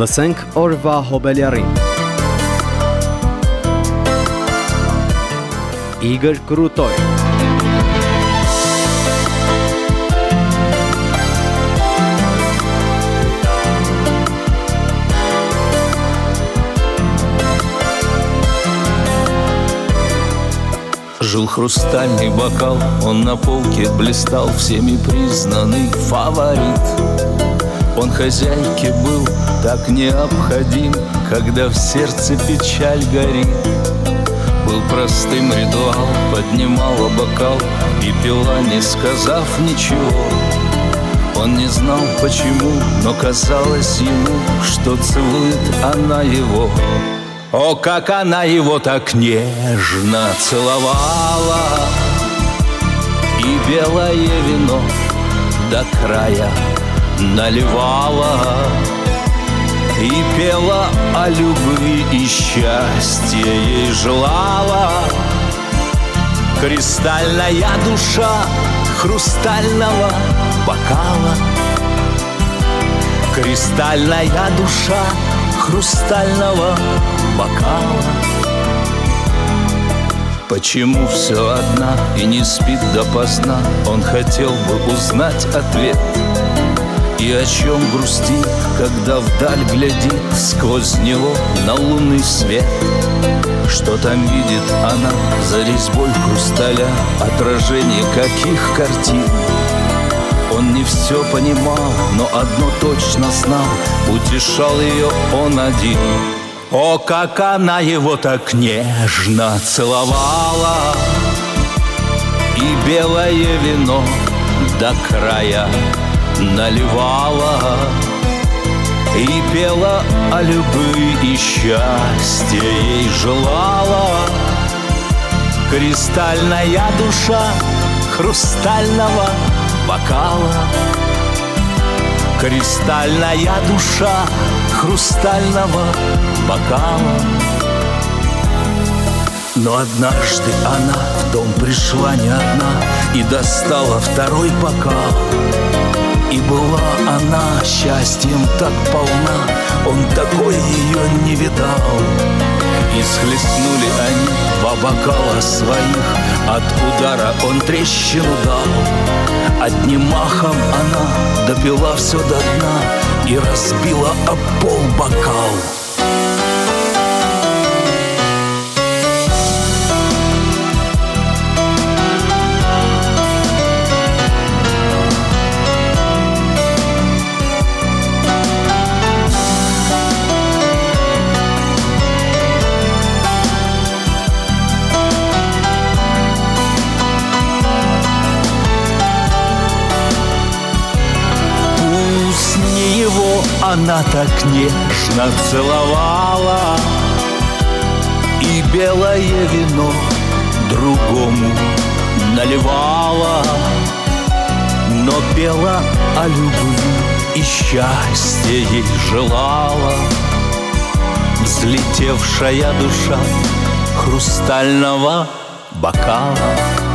Լսենք օրվա հոբելյարին։ Իգոր Կրուտոյ Жил хрустальный бокал, он на полке блистал Всеми признанный фаворит. Он хозяйке был так необходим Когда в сердце печаль горит. Был простым ритуал, поднимала бокал И пила, не сказав ничего. Он не знал почему, но казалось ему Что целует она его о, как она его так нежно целовала. И белое вино до края наливала. И пела о любви и счастье ей желала. Кристальная душа хрустального бокала. Кристальная душа хрустального бокала. Почему все одна и не спит допоздна? Он хотел бы узнать ответ. И о чем грустит, когда вдаль глядит Сквозь него на лунный свет? Что там видит она за резьбой хрусталя? Отражение каких картин он не все понимал, но одно точно знал. Утешал ее он один. О, как она его так нежно целовала! И белое вино до края наливала. И пела о любви и счастье ей желала. Кристальная душа хрустального бокала. Кристальная душа хрустального бокала. Но однажды она в дом пришла не одна И достала второй бокал. И была она счастьем так полна Он такой ее не видал И схлестнули они два бокала своих. От удара он трещину дал. Одним махом она допила все до дна И разбила об пол бокал она так нежно целовала И белое вино другому наливала. Но пела о любви и счастье ей желала. Взлетевшая душа хрустального бокала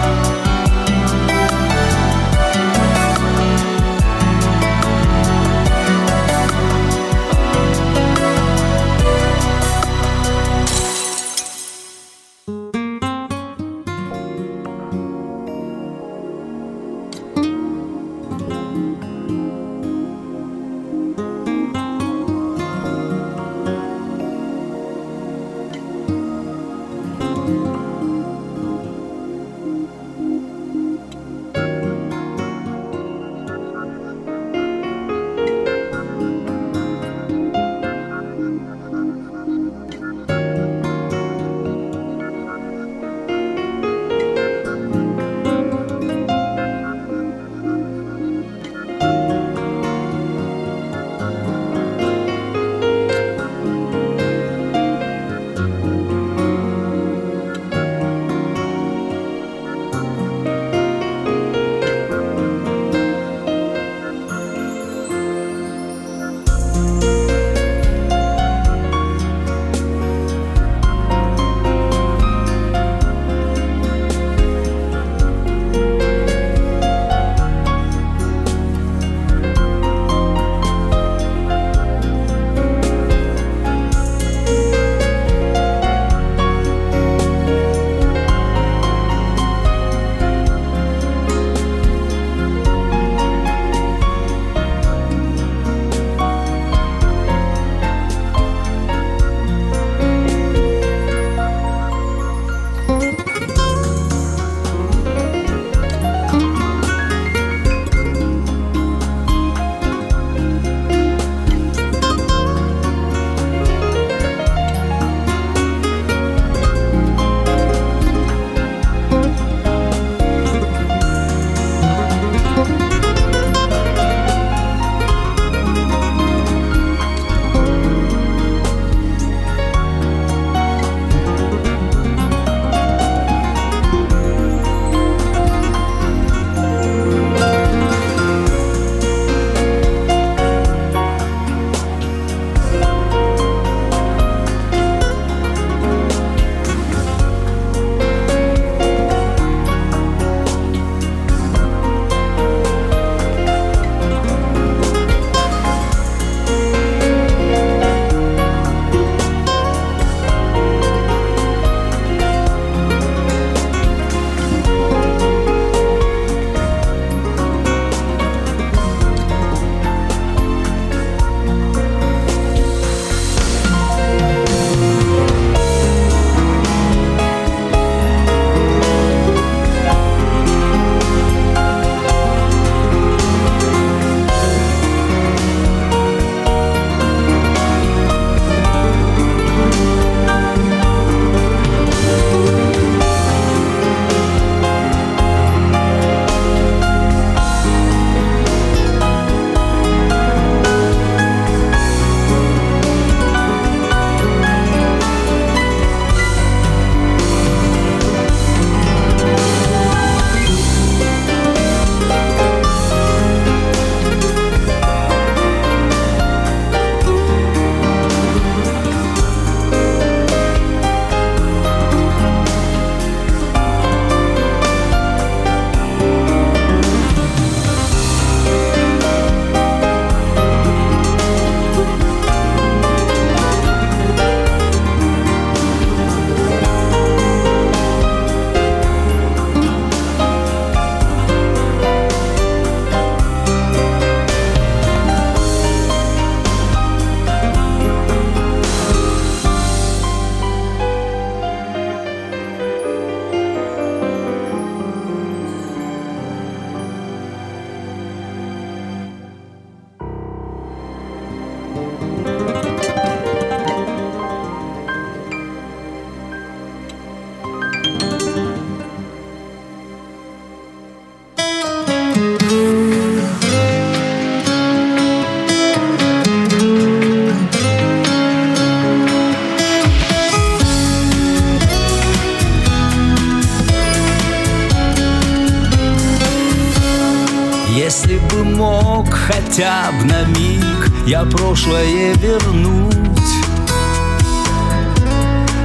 Если бы мог хотя бы на миг я прошлое вернуть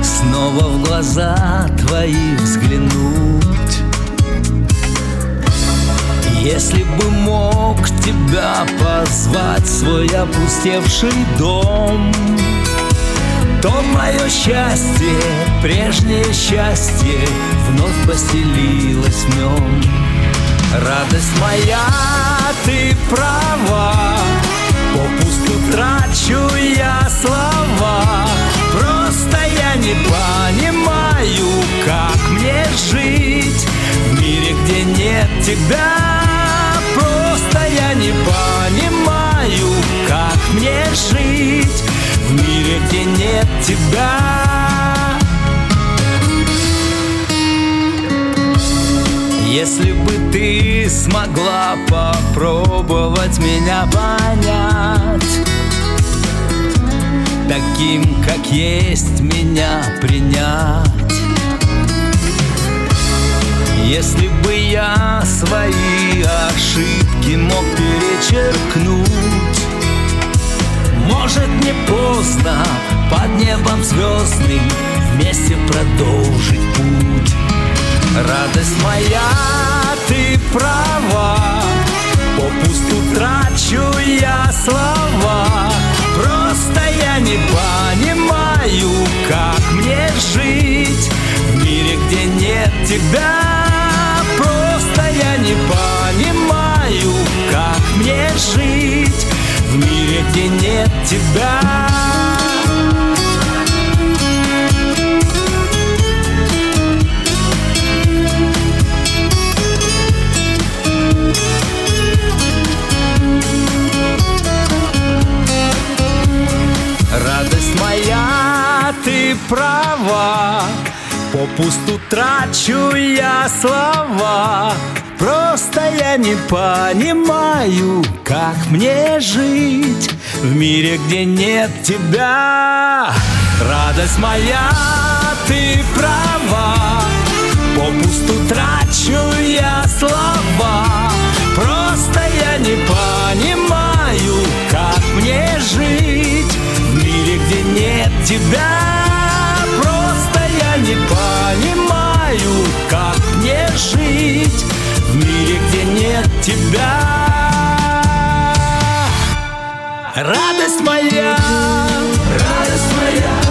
Снова в глаза твои взглянуть. Если бы мог тебя позвать свой опустевший дом То мое счастье, прежнее счастье Вновь поселилось в нем Радость моя, ты права. Попусту трачу я слова. Просто я не понимаю, как мне жить В мире, где нет тебя. Просто я не понимаю, как мне жить В мире, где нет тебя Если бы ты смогла попробовать меня понять Таким, как есть, меня принять. Если бы я свои ошибки мог перечеркнуть Может не поздно под небом звездным Вместе продолжить путь Радость моя, ты права. Попусту трачу я слова. Просто я не понимаю, как мне жить В мире, где нет тебя. Просто я не понимаю, как мне жить В мире, где нет тебя Попусту трачу я слова. Просто я не понимаю, как мне жить В мире, где нет тебя. Радость моя, ты права. Попусту трачу я слова. Просто я не понимаю, как мне жить В мире, где нет тебя нет тебя. Радость моя, радость моя,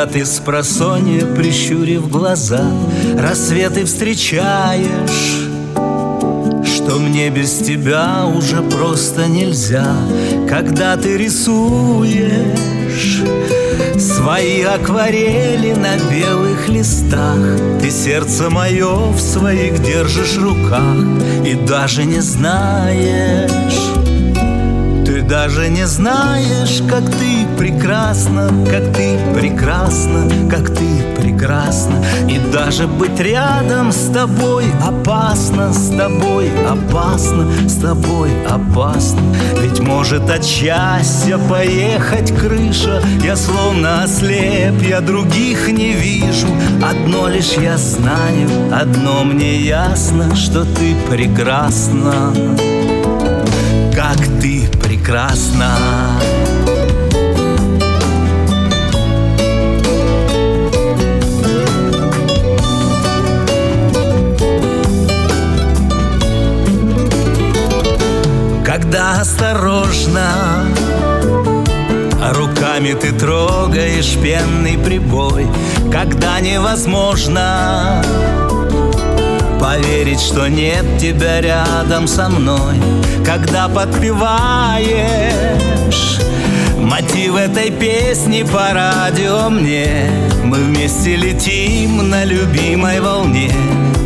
Когда ты с просонья, прищурив глаза. Рассветы встречаешь что мне без тебя уже просто нельзя. Когда ты рисуешь Свои акварели на белых листах Ты сердце мое в своих держишь руках И даже не знаешь даже не знаешь, как ты прекрасна, как ты прекрасна, как ты прекрасна. И даже быть рядом с тобой опасно, с тобой опасно, с тобой опасно. Ведь может от счастья поехать крыша, я словно ослеп, я других не вижу. Одно лишь я знаю, одно мне ясно, что ты прекрасна как ты прекрасна Когда осторожно Руками ты трогаешь пенный прибой Когда невозможно Поверить, что нет тебя рядом со мной. Когда подпеваешь Мотив этой песни по радио мне Мы вместе летим на любимой волне.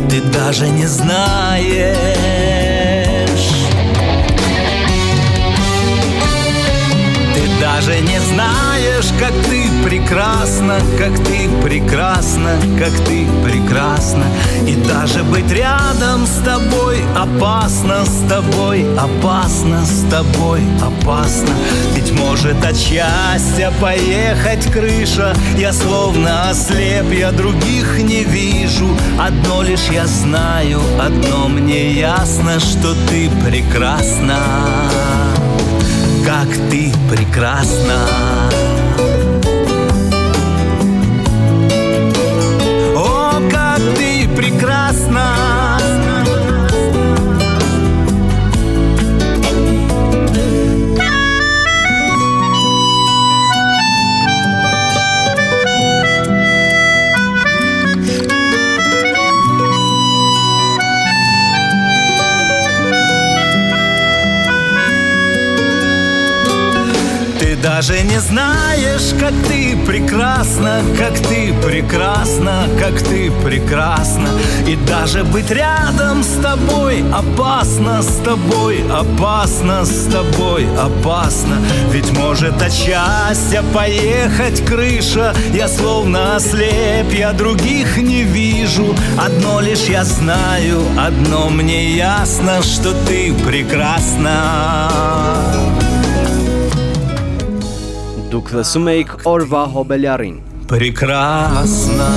Ты даже не знаешь. Даже не знаешь, как ты прекрасна, как ты прекрасна, как ты прекрасна. И даже быть рядом с тобой опасно, с тобой опасно, с тобой опасно. Ведь может от счастья поехать крыша, я словно ослеп, я других не вижу. Одно лишь я знаю, одно мне ясно, что ты прекрасна как ты прекрасна. Ты даже не знаешь, как ты прекрасна, как ты прекрасна, как ты прекрасна. И даже быть рядом с тобой опасно, с тобой опасно, с тобой опасно. Ведь может от счастья поехать крыша, я словно ослеп, я других не вижу. Одно лишь я знаю, одно мне ясно, что ты прекрасна Դուք լսում էիք օրվա հոբելյարին։ Прекрасно